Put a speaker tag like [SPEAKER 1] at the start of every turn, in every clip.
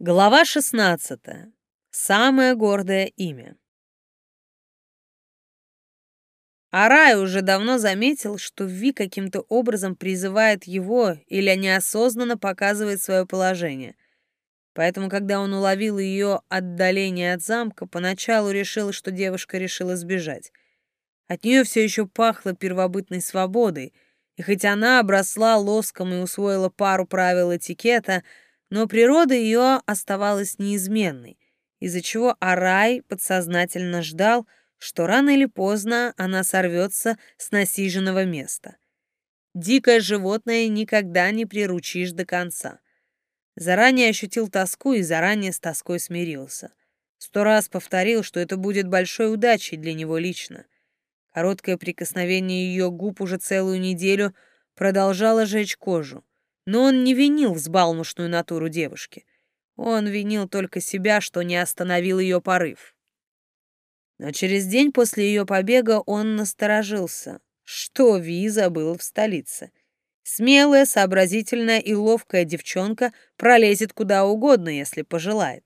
[SPEAKER 1] Глава 16. Самое гордое имя. Арай уже давно заметил, что Ви каким-то образом призывает его или неосознанно показывает свое положение. Поэтому, когда он уловил ее отдаление от замка, поначалу решил, что девушка решила сбежать. От нее все еще пахло первобытной свободой, и хоть она обросла лоском и усвоила пару правил этикета — но природа ее оставалась неизменной, из-за чего Арай подсознательно ждал, что рано или поздно она сорвется с насиженного места. Дикое животное никогда не приручишь до конца. Заранее ощутил тоску и заранее с тоской смирился. Сто раз повторил, что это будет большой удачей для него лично. Короткое прикосновение ее губ уже целую неделю продолжало жечь кожу. Но он не винил взбалмошную натуру девушки. Он винил только себя, что не остановил ее порыв. Но через день после ее побега он насторожился. Что Ви забыл в столице? Смелая, сообразительная и ловкая девчонка пролезет куда угодно, если пожелает.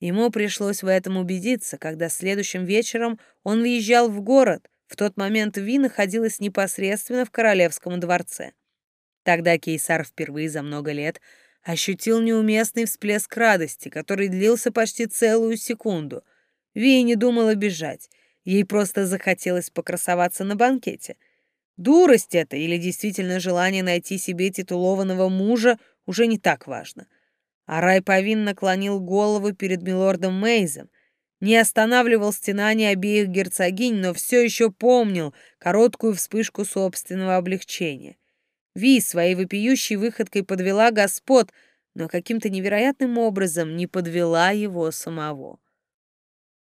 [SPEAKER 1] Ему пришлось в этом убедиться, когда следующим вечером он въезжал в город. В тот момент Ви находилась непосредственно в королевском дворце. Тогда Кейсар впервые за много лет ощутил неуместный всплеск радости, который длился почти целую секунду. Вия не думала бежать, ей просто захотелось покрасоваться на банкете. Дурость это или действительно желание найти себе титулованного мужа уже не так важно. А Рай Павин наклонил голову перед милордом Мейзом, не останавливал стенания обеих герцогинь, но все еще помнил короткую вспышку собственного облегчения — Ви своей вопиющей выходкой подвела господ, но каким-то невероятным образом не подвела его самого.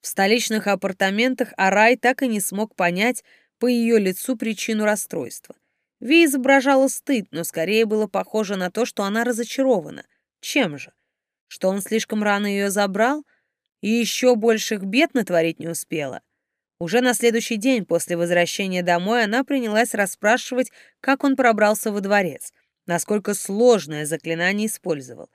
[SPEAKER 1] В столичных апартаментах Арай так и не смог понять по ее лицу причину расстройства. Ви изображала стыд, но скорее было похоже на то, что она разочарована. Чем же? Что он слишком рано ее забрал и еще больших бед натворить не успела? Уже на следующий день после возвращения домой она принялась расспрашивать, как он пробрался во дворец, насколько сложное заклинание использовал.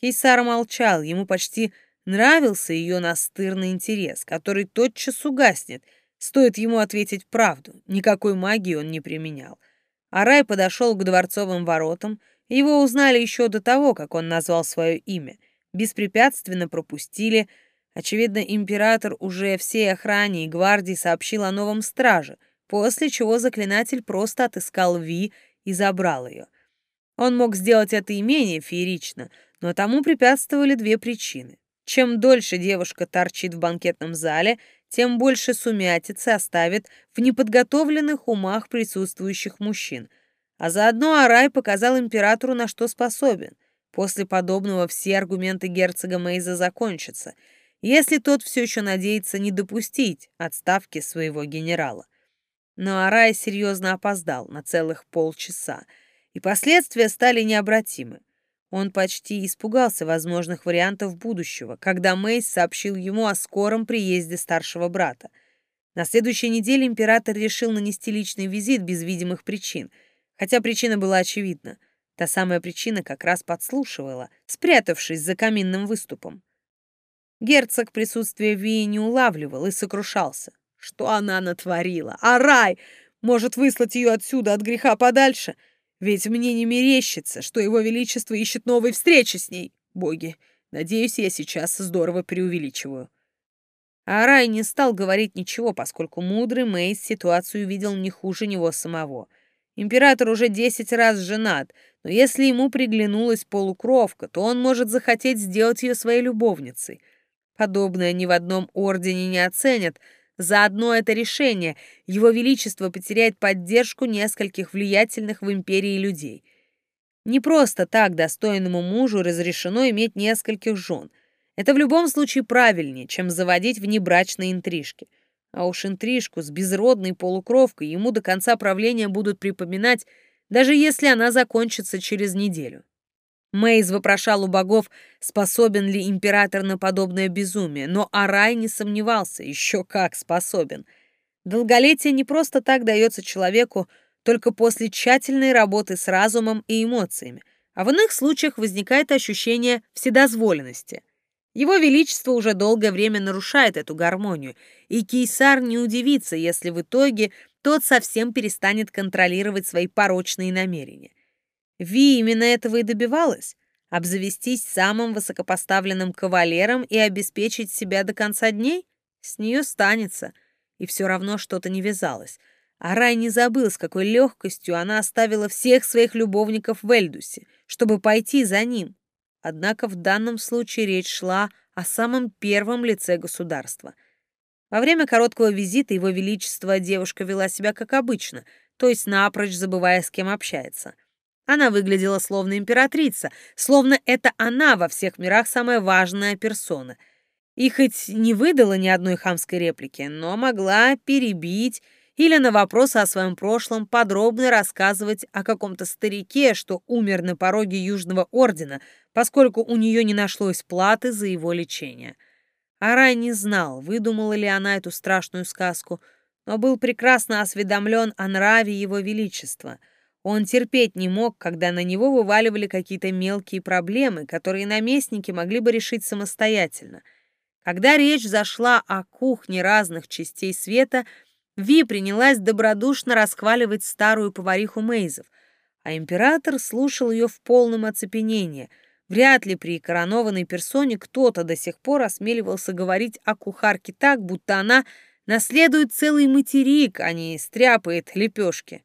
[SPEAKER 1] Кейсар молчал, ему почти нравился ее настырный интерес, который тотчас угаснет, стоит ему ответить правду, никакой магии он не применял. Арай подошел к дворцовым воротам, его узнали еще до того, как он назвал свое имя, беспрепятственно пропустили, Очевидно, император уже всей охране и гвардии сообщил о новом страже, после чего заклинатель просто отыскал Ви и забрал ее. Он мог сделать это и менее феерично, но тому препятствовали две причины. Чем дольше девушка торчит в банкетном зале, тем больше сумятицы оставит в неподготовленных умах присутствующих мужчин. А заодно Арай показал императору, на что способен. После подобного все аргументы герцога Мейза закончатся — если тот все еще надеется не допустить отставки своего генерала. Но Арай серьезно опоздал на целых полчаса, и последствия стали необратимы. Он почти испугался возможных вариантов будущего, когда Мейс сообщил ему о скором приезде старшего брата. На следующей неделе император решил нанести личный визит без видимых причин, хотя причина была очевидна. Та самая причина как раз подслушивала, спрятавшись за каминным выступом. Герцог присутствие Вии не улавливал и сокрушался. Что она натворила? А рай! Может выслать ее отсюда от греха подальше? Ведь мне не мерещится, что его величество ищет новой встречи с ней. Боги, надеюсь, я сейчас здорово преувеличиваю. А Рай не стал говорить ничего, поскольку мудрый Мейс ситуацию видел не хуже него самого. Император уже десять раз женат, но если ему приглянулась полукровка, то он может захотеть сделать ее своей любовницей — Подобное ни в одном ордене не оценят. За одно это решение его величество потеряет поддержку нескольких влиятельных в империи людей. Не просто так достойному мужу разрешено иметь нескольких жен. Это в любом случае правильнее, чем заводить внебрачные интрижки. А уж интрижку с безродной полукровкой ему до конца правления будут припоминать, даже если она закончится через неделю. Мейз вопрошал у богов, способен ли император на подобное безумие, но Арай не сомневался, еще как способен. Долголетие не просто так дается человеку, только после тщательной работы с разумом и эмоциями, а в иных случаях возникает ощущение вседозволенности. Его Величество уже долгое время нарушает эту гармонию, и Кейсар не удивится, если в итоге тот совсем перестанет контролировать свои порочные намерения. Ви именно этого и добивалась — обзавестись самым высокопоставленным кавалером и обеспечить себя до конца дней? С нее станется. И все равно что-то не вязалось. А Рай не забыл, с какой легкостью она оставила всех своих любовников в Эльдусе, чтобы пойти за ним. Однако в данном случае речь шла о самом первом лице государства. Во время короткого визита Его Величество девушка вела себя как обычно, то есть напрочь забывая, с кем общается. Она выглядела словно императрица, словно это она во всех мирах самая важная персона. И хоть не выдала ни одной хамской реплики, но могла перебить или на вопросы о своем прошлом подробно рассказывать о каком-то старике, что умер на пороге Южного Ордена, поскольку у нее не нашлось платы за его лечение. Арай не знал, выдумала ли она эту страшную сказку, но был прекрасно осведомлен о нраве его величества. Он терпеть не мог, когда на него вываливали какие-то мелкие проблемы, которые наместники могли бы решить самостоятельно. Когда речь зашла о кухне разных частей света — Ви принялась добродушно расхваливать старую повариху Мейзов, а император слушал ее в полном оцепенении. Вряд ли при коронованной персоне кто-то до сих пор осмеливался говорить о кухарке так, будто она наследует целый материк, а не стряпает лепешки.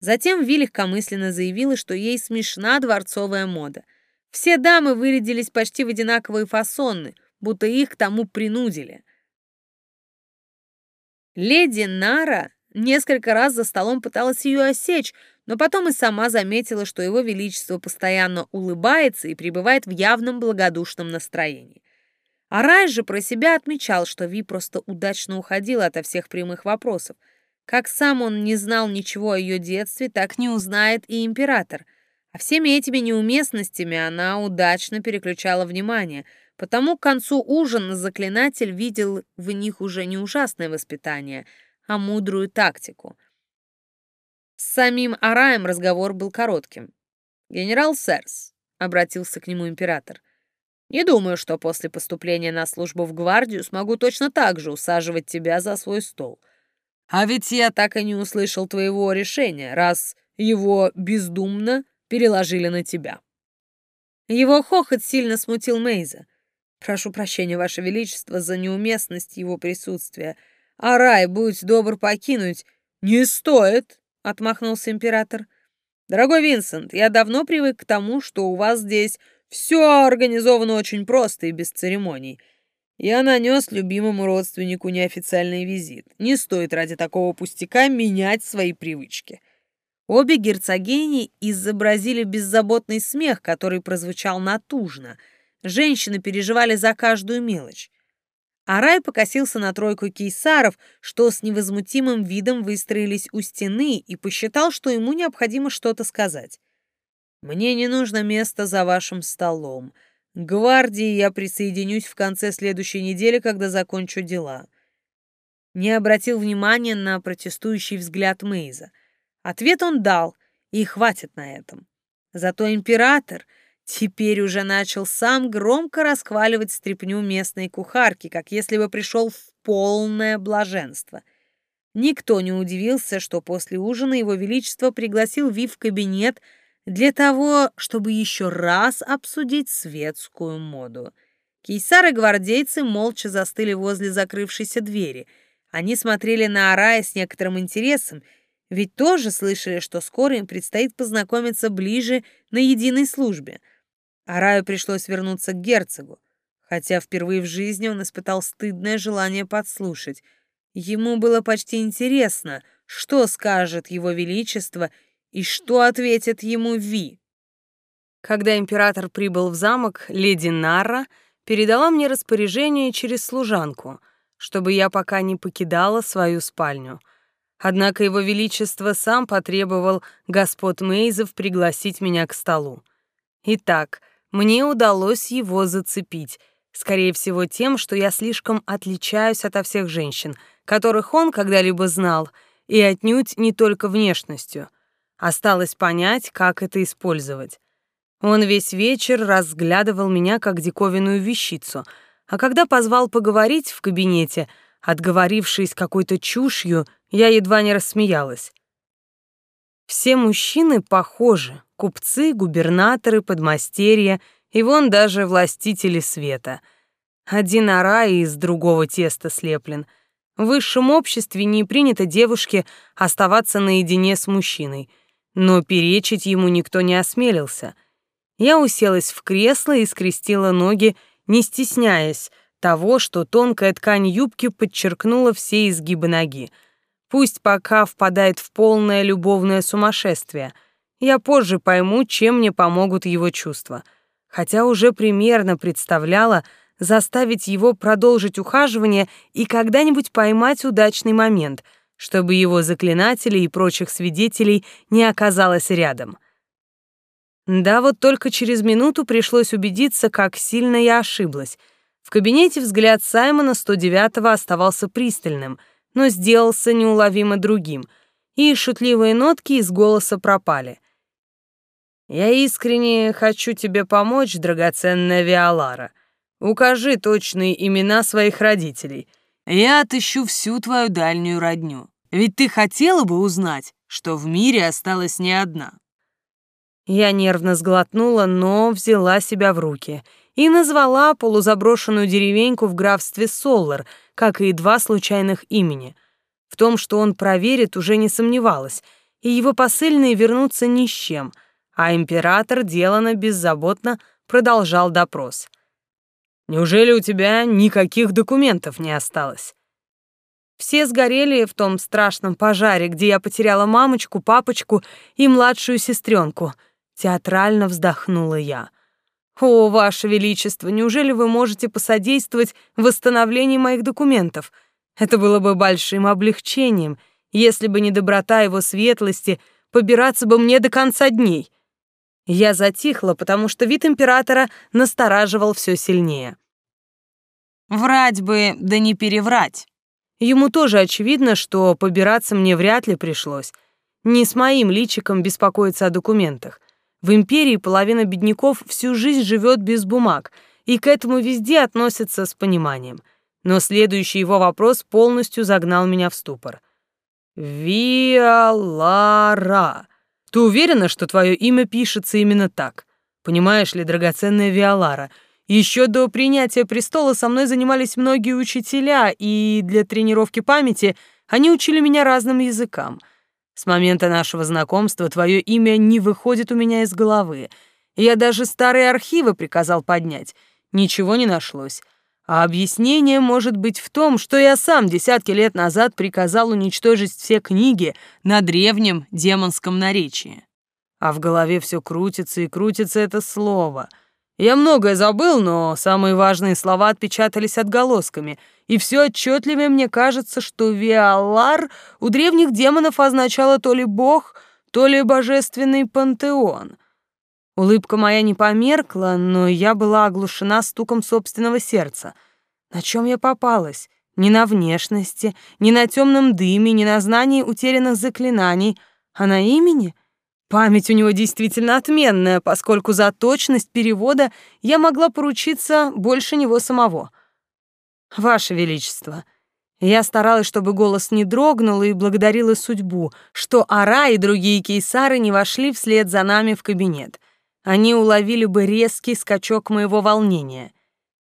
[SPEAKER 1] Затем Ви легкомысленно заявила, что ей смешна дворцовая мода. Все дамы вырядились почти в одинаковые фасоны, будто их к тому принудили. Леди Нара несколько раз за столом пыталась ее осечь, но потом и сама заметила, что его величество постоянно улыбается и пребывает в явном благодушном настроении. А Рай же про себя отмечал, что Ви просто удачно уходила ото всех прямых вопросов. Как сам он не знал ничего о ее детстве, так не узнает и император. А всеми этими неуместностями она удачно переключала внимание — Потому к концу ужина заклинатель видел в них уже не ужасное воспитание, а мудрую тактику. С самим Араем разговор был коротким. «Генерал Серс», — обратился к нему император, — «не думаю, что после поступления на службу в гвардию смогу точно так же усаживать тебя за свой стол. А ведь я так и не услышал твоего решения, раз его бездумно переложили на тебя». Его хохот сильно смутил Мейза. Прошу прощения, Ваше Величество, за неуместность его присутствия. А рай, будь добр покинуть. Не стоит, отмахнулся император. Дорогой Винсент, я давно привык к тому, что у вас здесь все организовано очень просто и без церемоний. Я нанес любимому родственнику неофициальный визит. Не стоит ради такого пустяка менять свои привычки. Обе герцогини изобразили беззаботный смех, который прозвучал натужно — Женщины переживали за каждую мелочь. А Рай покосился на тройку кейсаров, что с невозмутимым видом выстроились у стены, и посчитал, что ему необходимо что-то сказать. «Мне не нужно место за вашим столом. Гвардии я присоединюсь в конце следующей недели, когда закончу дела». Не обратил внимания на протестующий взгляд Мейза. Ответ он дал, и хватит на этом. Зато император — Теперь уже начал сам громко расхваливать стряпню местной кухарки, как если бы пришел в полное блаженство. Никто не удивился, что после ужина его величество пригласил Ви в кабинет для того, чтобы еще раз обсудить светскую моду. Кейсары гвардейцы молча застыли возле закрывшейся двери. Они смотрели на Арая с некоторым интересом, ведь тоже слышали, что скоро им предстоит познакомиться ближе на единой службе — Араю пришлось вернуться к герцогу, хотя впервые в жизни он испытал стыдное желание подслушать. Ему было почти интересно, что скажет его величество и что ответит ему Ви. Когда император прибыл в замок, леди Нарра передала мне распоряжение через служанку, чтобы я пока не покидала свою спальню. Однако его величество сам потребовал господ Мейзов пригласить меня к столу. Итак, мне удалось его зацепить, скорее всего тем, что я слишком отличаюсь от всех женщин, которых он когда-либо знал, и отнюдь не только внешностью. Осталось понять, как это использовать. Он весь вечер разглядывал меня как диковинную вещицу, а когда позвал поговорить в кабинете, отговорившись какой-то чушью, я едва не рассмеялась. Все мужчины похожи, купцы, губернаторы, подмастерья и вон даже властители света. Один арай из другого теста слеплен. В высшем обществе не принято девушке оставаться наедине с мужчиной, но перечить ему никто не осмелился. Я уселась в кресло и скрестила ноги, не стесняясь того, что тонкая ткань юбки подчеркнула все изгибы ноги — Пусть пока впадает в полное любовное сумасшествие. Я позже пойму, чем мне помогут его чувства. Хотя уже примерно представляла заставить его продолжить ухаживание и когда-нибудь поймать удачный момент, чтобы его заклинателей и прочих свидетелей не оказалось рядом. Да, вот только через минуту пришлось убедиться, как сильно я ошиблась. В кабинете взгляд Саймона 109-го оставался пристальным — но сделался неуловимо другим, и шутливые нотки из голоса пропали. «Я искренне хочу тебе помочь, драгоценная Виолара. Укажи точные имена своих родителей. Я отыщу всю твою дальнюю родню. Ведь ты хотела бы узнать, что в мире осталась не одна». Я нервно сглотнула, но взяла себя в руки и назвала полузаброшенную деревеньку в графстве Соллар — как и два случайных имени. В том, что он проверит, уже не сомневалась, и его посыльные вернутся ни с чем, а император делано беззаботно продолжал допрос. «Неужели у тебя никаких документов не осталось?» Все сгорели в том страшном пожаре, где я потеряла мамочку, папочку и младшую сестренку. Театрально вздохнула я. «О, Ваше Величество, неужели вы можете посодействовать в восстановлении моих документов? Это было бы большим облегчением, если бы не доброта его светлости, побираться бы мне до конца дней». Я затихла, потому что вид императора настораживал все сильнее. «Врать бы, да не переврать». Ему тоже очевидно, что побираться мне вряд ли пришлось. Не с моим личиком беспокоиться о документах. В империи половина бедняков всю жизнь живет без бумаг, и к этому везде относятся с пониманием. Но следующий его вопрос полностью загнал меня в ступор. «Виолара, ты уверена, что твое имя пишется именно так? Понимаешь ли, драгоценная Виолара, еще до принятия престола со мной занимались многие учителя, и для тренировки памяти они учили меня разным языкам — с момента нашего знакомства твое имя не выходит у меня из головы. Я даже старые архивы приказал поднять. Ничего не нашлось. А объяснение может быть в том, что я сам десятки лет назад приказал уничтожить все книги на древнем демонском наречии. А в голове все крутится и крутится это слово — я многое забыл, но самые важные слова отпечатались отголосками, и все отчетливее мне кажется, что Виалар у древних демонов означало то ли бог, то ли божественный пантеон. Улыбка моя не померкла, но я была оглушена стуком собственного сердца. На чем я попалась? Ни на внешности, ни на темном дыме, ни на знании утерянных заклинаний, а на имени — Память у него действительно отменная, поскольку за точность перевода я могла поручиться больше него самого. Ваше Величество, я старалась, чтобы голос не дрогнул, и благодарила судьбу, что Ара и другие кейсары не вошли вслед за нами в кабинет. Они уловили бы резкий скачок моего волнения.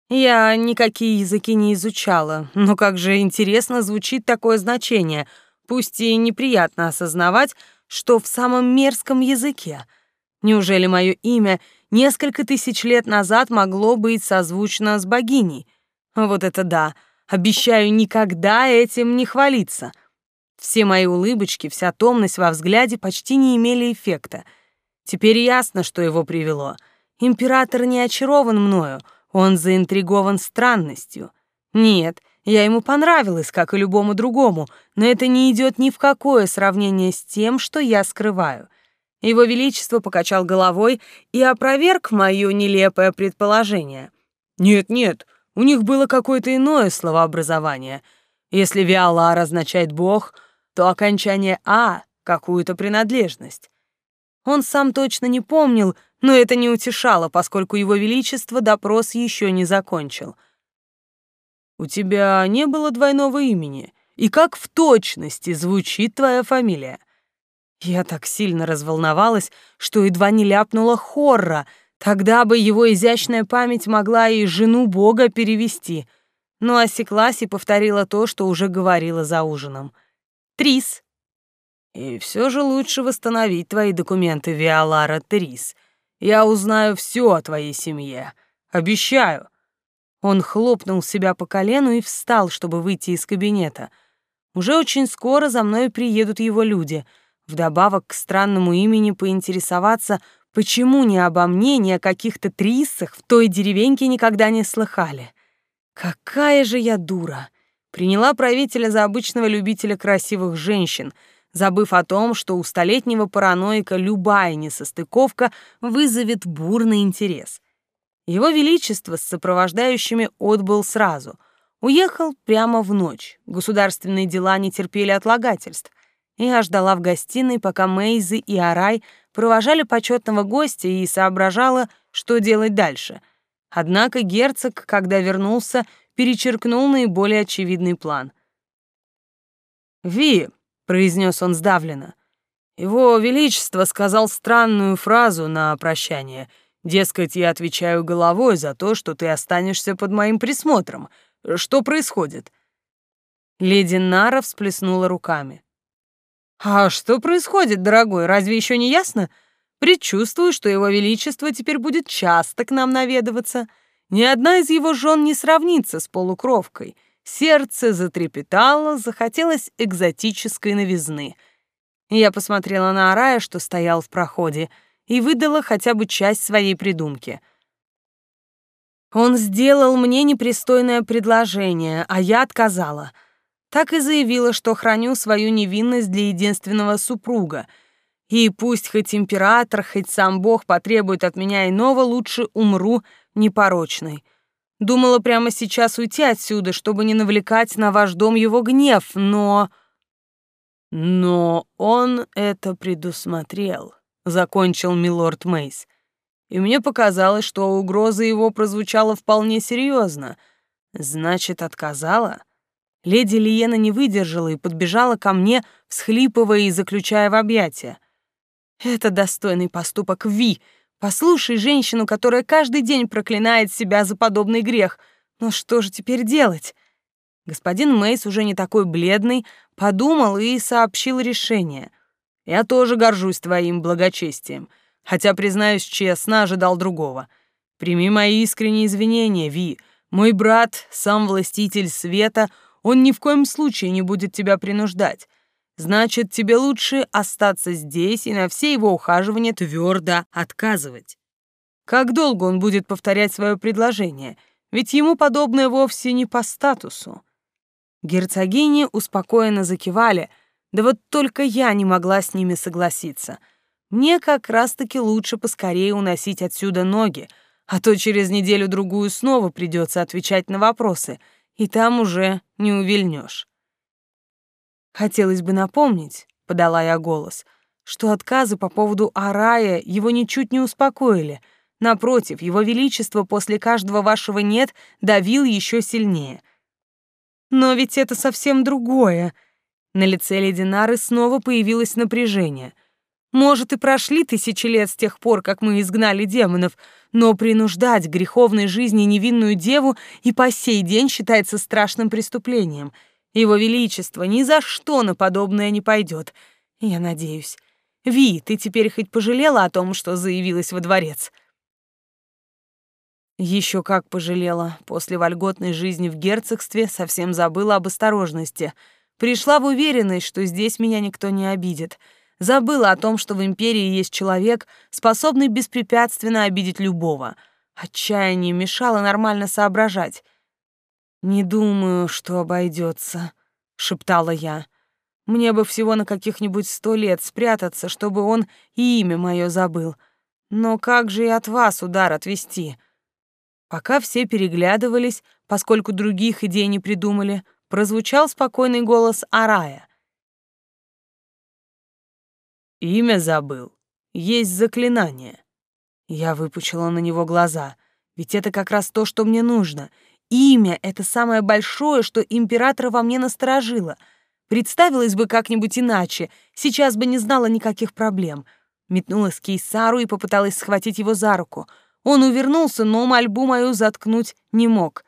[SPEAKER 1] Я никакие языки не изучала, но как же интересно звучит такое значение, пусть и неприятно осознавать, что в самом мерзком языке. Неужели мое имя несколько тысяч лет назад могло быть созвучно с богиней? Вот это да! Обещаю никогда этим не хвалиться. Все мои улыбочки, вся томность во взгляде почти не имели эффекта. Теперь ясно, что его привело. Император не очарован мною, он заинтригован странностью. Нет, я ему понравилась, как и любому другому, но это не идет ни в какое сравнение с тем, что я скрываю. Его Величество покачал головой и опроверг мое нелепое предположение. Нет-нет, у них было какое-то иное словообразование. Если Виалар означает «бог», то окончание «а» — какую-то принадлежность. Он сам точно не помнил, но это не утешало, поскольку его величество допрос еще не закончил. «У тебя не было двойного имени? И как в точности звучит твоя фамилия?» Я так сильно разволновалась, что едва не ляпнула хорра, тогда бы его изящная память могла и жену бога перевести, но осеклась и повторила то, что уже говорила за ужином. «Трис». «И все же лучше восстановить твои документы, Виолара Трис», я узнаю все о твоей семье. Обещаю». Он хлопнул себя по колену и встал, чтобы выйти из кабинета. Уже очень скоро за мной приедут его люди. Вдобавок к странному имени поинтересоваться, почему ни обо мне, ни о каких-то трисах в той деревеньке никогда не слыхали. Какая же я дура! Приняла правителя за обычного любителя красивых женщин — забыв о том, что у столетнего параноика любая несостыковка вызовет бурный интерес. Его Величество с сопровождающими отбыл сразу. Уехал прямо в ночь. Государственные дела не терпели отлагательств. Я ждала в гостиной, пока Мейзы и Арай провожали почетного гостя и соображала, что делать дальше. Однако герцог, когда вернулся, перечеркнул наиболее очевидный план. «Ви, произнес он сдавленно. Его Величество сказал странную фразу на прощание. Дескать, я отвечаю головой за то, что ты останешься под моим присмотром. Что происходит? Леди Нара всплеснула руками. А что происходит, дорогой? Разве еще не ясно? Предчувствую, что его величество теперь будет часто к нам наведываться. Ни одна из его жен не сравнится с полукровкой. Сердце затрепетало, захотелось экзотической новизны. Я посмотрела на Арая, что стоял в проходе, и выдала хотя бы часть своей придумки. Он сделал мне непристойное предложение, а я отказала. Так и заявила, что храню свою невинность для единственного супруга. И пусть хоть император, хоть сам Бог потребует от меня иного, лучше умру непорочной. Думала прямо сейчас уйти отсюда, чтобы не навлекать на ваш дом его гнев, но... Но он это предусмотрел, закончил милорд Мейс. И мне показалось, что угроза его прозвучала вполне серьезно. Значит, отказала? Леди Лиена не выдержала и подбежала ко мне, всхлипывая и заключая в объятия. Это достойный поступок Ви, Послушай женщину, которая каждый день проклинает себя за подобный грех. Но что же теперь делать? Господин Мейс, уже не такой бледный, подумал и сообщил решение. Я тоже горжусь твоим благочестием, хотя, признаюсь честно, ожидал другого. Прими мои искренние извинения, Ви. Мой брат, сам властитель света, он ни в коем случае не будет тебя принуждать. Значит, тебе лучше остаться здесь и на все его ухаживания твердо отказывать. Как долго он будет повторять свое предложение? Ведь ему подобное вовсе не по статусу. Герцогини успокоенно закивали, да вот только я не могла с ними согласиться. Мне как раз-таки лучше поскорее уносить отсюда ноги, а то через неделю-другую снова придется отвечать на вопросы, и там уже не увильнешь. Хотелось бы напомнить, подала я голос, что отказы по поводу Арая его ничуть не успокоили. Напротив, его величество после каждого вашего «нет» давил еще сильнее. Но ведь это совсем другое. На лице леди Нары снова появилось напряжение. Может, и прошли тысячи лет с тех пор, как мы изгнали демонов, но принуждать к греховной жизни невинную деву и по сей день считается страшным преступлением — его Величество ни за что на подобное не пойдет. Я надеюсь. Ви, ты теперь хоть пожалела о том, что заявилась во дворец?» Еще как пожалела. После вольготной жизни в герцогстве совсем забыла об осторожности. Пришла в уверенность, что здесь меня никто не обидит. Забыла о том, что в империи есть человек, способный беспрепятственно обидеть любого. Отчаяние мешало нормально соображать. «Не думаю, что обойдется», — шептала я. «Мне бы всего на каких-нибудь сто лет спрятаться, чтобы он и имя мое забыл. Но как же и от вас удар отвести?» Пока все переглядывались, поскольку других идей не придумали, прозвучал спокойный голос Арая. «Имя забыл.
[SPEAKER 2] есть заклинание. Я выпучила на него глаза, ведь это как раз то, что мне нужно. Имя — это самое большое, что императора во мне насторожило. Представилась бы как-нибудь иначе, сейчас бы не знала никаких проблем. Метнулась к Кейсару и попыталась схватить его за руку. Он увернулся, но мольбу мою заткнуть не мог.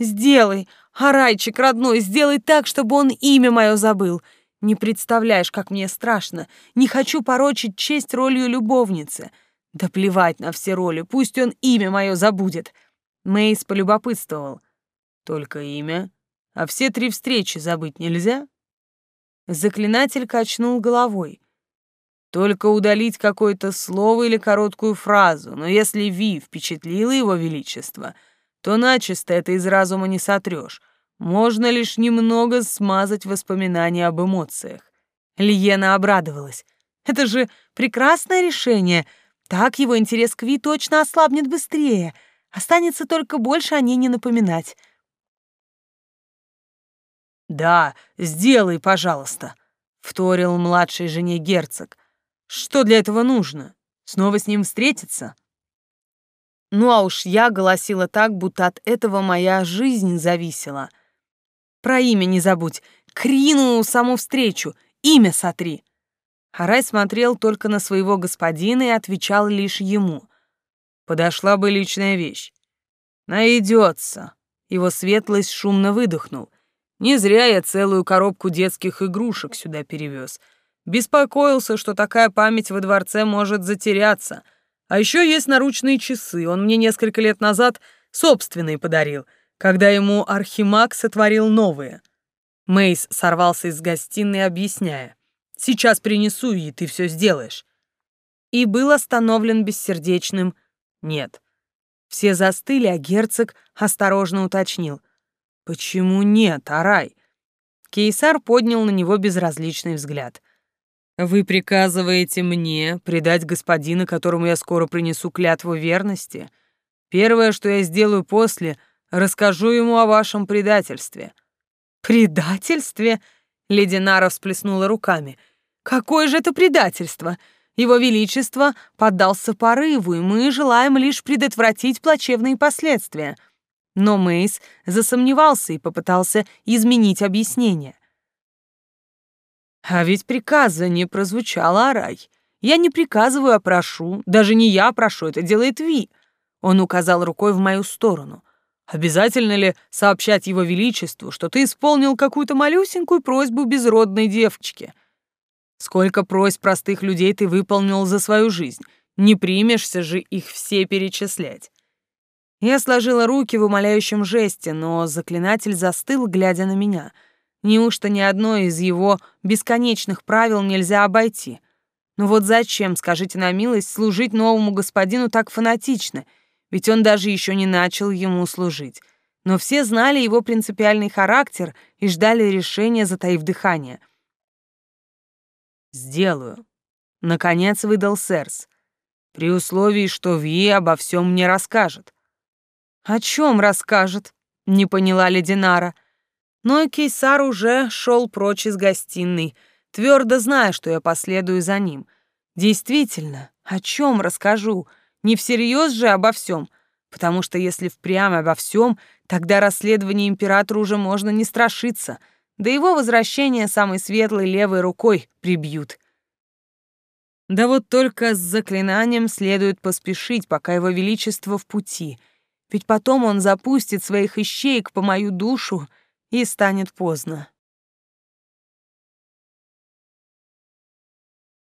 [SPEAKER 2] «Сделай, Арайчик, родной, сделай так, чтобы он имя мое забыл. Не представляешь, как мне страшно. Не хочу порочить честь ролью любовницы. Да плевать на все роли, пусть он имя мое забудет. Мейс полюбопытствовал. Только имя? А все три встречи забыть нельзя? Заклинатель качнул головой. Только удалить какое-то слово или короткую фразу, но если Ви впечатлила его величество, то начисто это из разума не сотрешь. Можно лишь немного смазать воспоминания об эмоциях. Лиена обрадовалась. Это же прекрасное решение. Так его интерес к Ви точно ослабнет быстрее. Останется только больше о ней не напоминать. «Да, сделай, пожалуйста», — вторил младшей жене герцог. «Что для этого нужно? Снова с ним встретиться?» Ну а уж я голосила так, будто от этого моя жизнь зависела — про имя не забудь. Крину саму встречу. Имя сотри. Харай смотрел только на своего господина и отвечал лишь ему. Подошла бы личная вещь. Найдется. Его светлость шумно выдохнул. Не зря я целую коробку детских игрушек сюда перевез. Беспокоился, что такая память во дворце может затеряться. А еще есть наручные часы. Он мне несколько лет назад собственные подарил — когда ему Архимаг сотворил новые. Мейс сорвался из гостиной, объясняя. «Сейчас принесу, и ты все сделаешь». И был остановлен бессердечным «нет». Все застыли, а герцог осторожно уточнил. «Почему нет, Арай?» Кейсар поднял на него безразличный взгляд. «Вы приказываете мне предать господина, которому я скоро принесу клятву верности? Первое, что я сделаю после — Расскажу ему о вашем предательстве». «Предательстве?» — леди Нара всплеснула руками. «Какое же это предательство? Его Величество поддался порыву, и мы желаем лишь предотвратить плачевные последствия». Но Мейс засомневался и попытался изменить объяснение. «А ведь приказа не прозвучало, Арай. Я не приказываю, а прошу. Даже не я прошу, это делает Ви». Он указал рукой в мою сторону. Обязательно ли сообщать его величеству, что ты исполнил какую-то малюсенькую просьбу безродной девочки? Сколько просьб простых людей ты выполнил за свою жизнь? Не примешься же их все перечислять. Я сложила руки в умоляющем жесте, но заклинатель застыл, глядя на меня. Неужто ни одно из его бесконечных правил нельзя обойти? Ну вот зачем, скажите на милость, служить новому господину так фанатично — ведь он даже еще не начал ему служить. Но все знали его принципиальный характер и ждали решения, затаив дыхание. «Сделаю», — наконец выдал Сэрс, «при условии, что Ви обо всем мне расскажет». «О чем расскажет?» — не поняла Лединара. Но и Кейсар уже шел прочь из гостиной, твердо зная, что я последую за ним. Действительно, о чем расскажу — не всерьез же обо всем, потому что если впрямь обо всем, тогда расследование императора уже можно не страшиться, да его возвращение самой светлой левой рукой прибьют. Да вот только с заклинанием следует поспешить, пока его величество в пути, ведь потом он запустит своих ищеек по мою душу, и станет поздно.